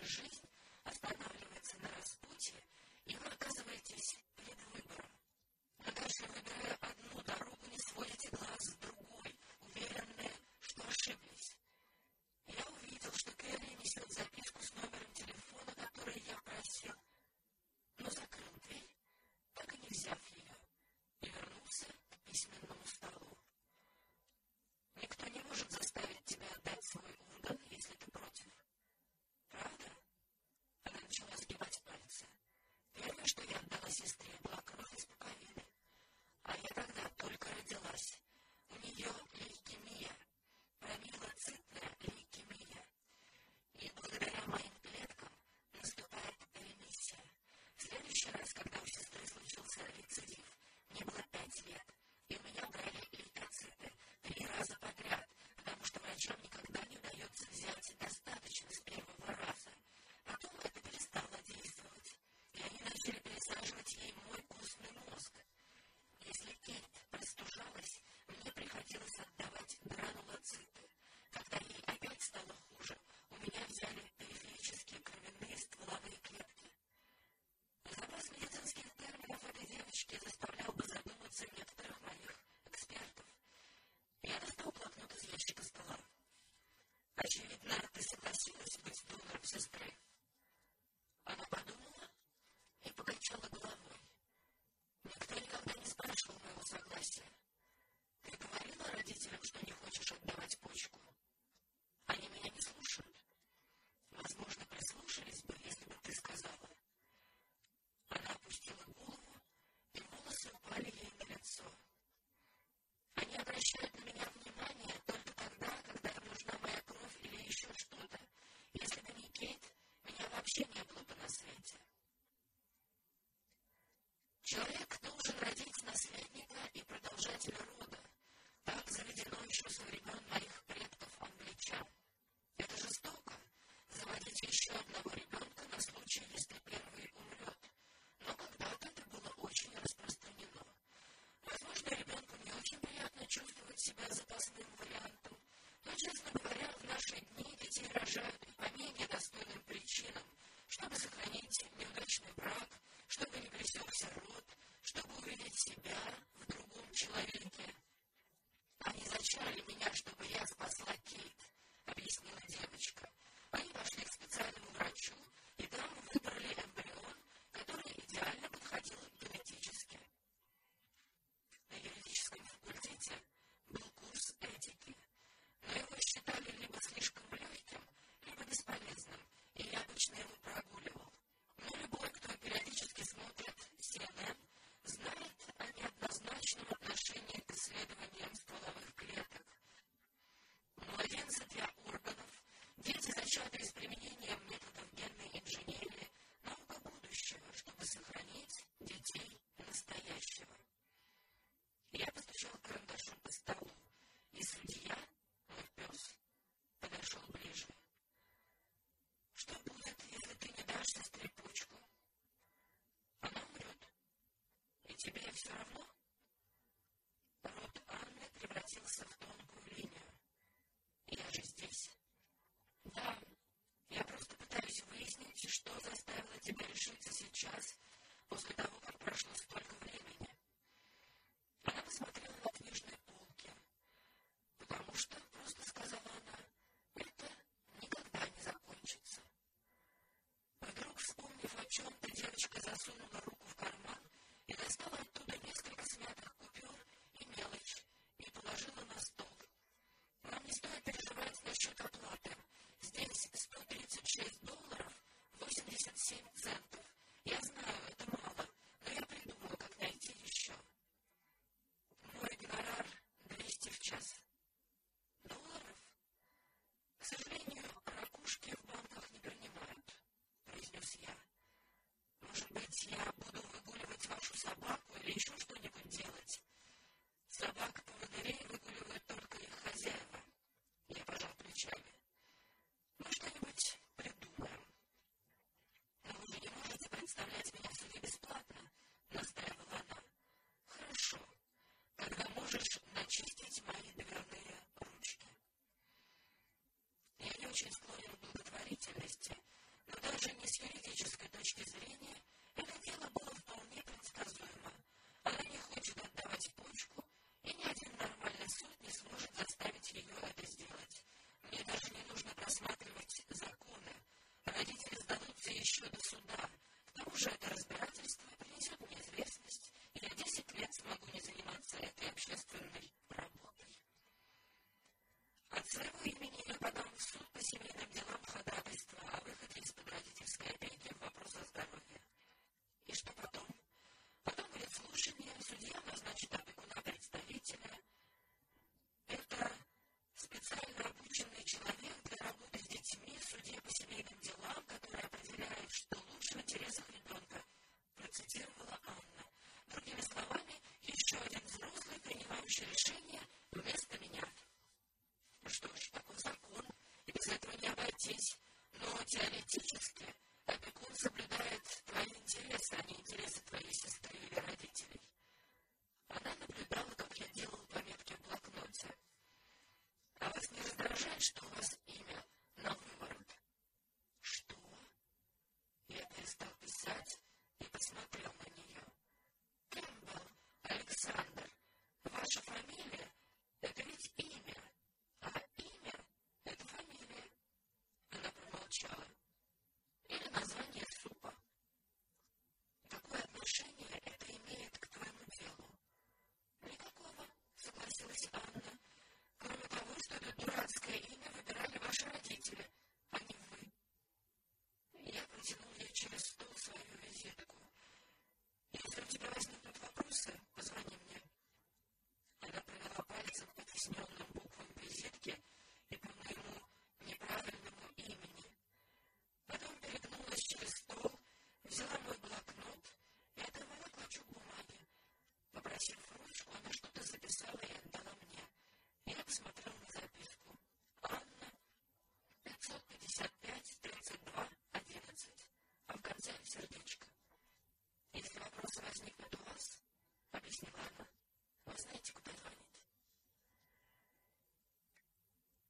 жизнь наследника и продолжателя рода. Так заведено еще со времен моих предков англичан. Это жестоко – заводить еще одного ребенка на случай, если себя, в другом человеке. Они зачали меня, чтобы я спасла Кейт, объяснила девочка. это все равно? Рот Анны превратился в тонкую линию. Я же здесь. Да, я просто пытаюсь выяснить, что заставило тебя решиться сейчас, после того, Здесь мои дверные ручки. Я не очень склонен к благотворительности, но даже не с юридической точки зрения это дело было вполне предсказуемо. Она не хочет отдавать почку, и ни один нормальный суд не сможет заставить ее это сделать. Мне даже не нужно просматривать законы. Родители сдадутся еще до суда. К тому же это разбирательство принесет мне известность, и я десять лет смогу не заниматься этой общественной